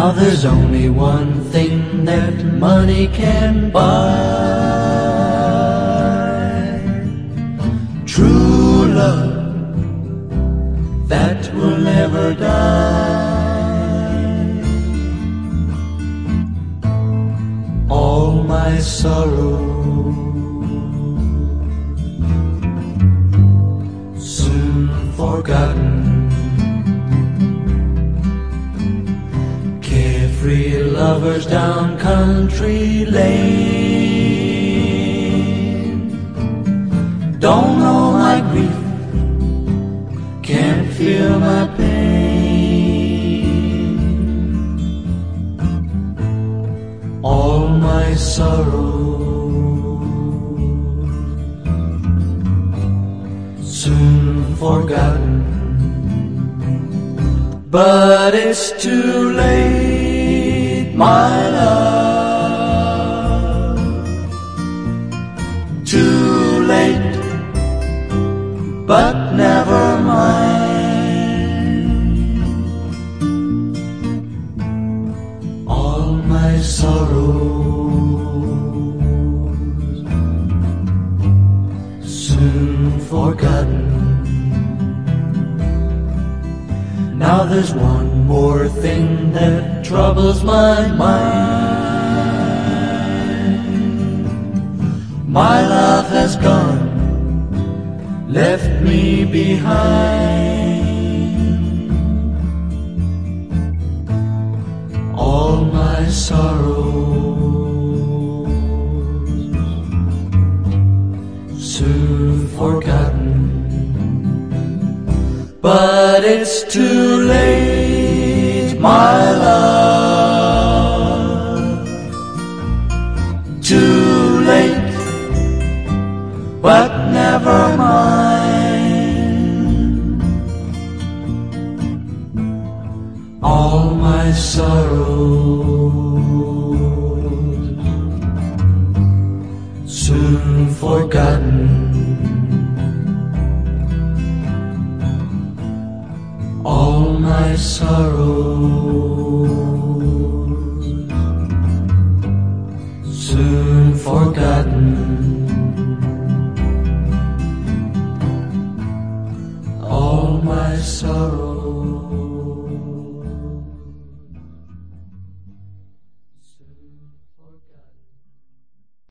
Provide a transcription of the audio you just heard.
Now there's only one thing that money can buy. True love that will never die. All my sorrow soon forgotten. Carefree lovers down country lane don't know my grief, can't feel my pain. All my sorrow soon forgotten. But it's too late, my love. Too late, but never mind. All my sorrows Now there's one more thing that troubles my mind. My love has gone, left me behind. All my sorrows But it's too late, my love. Too late, but never mind. All my sorrows all my sorrows. Soon forgotten. All my sorrows.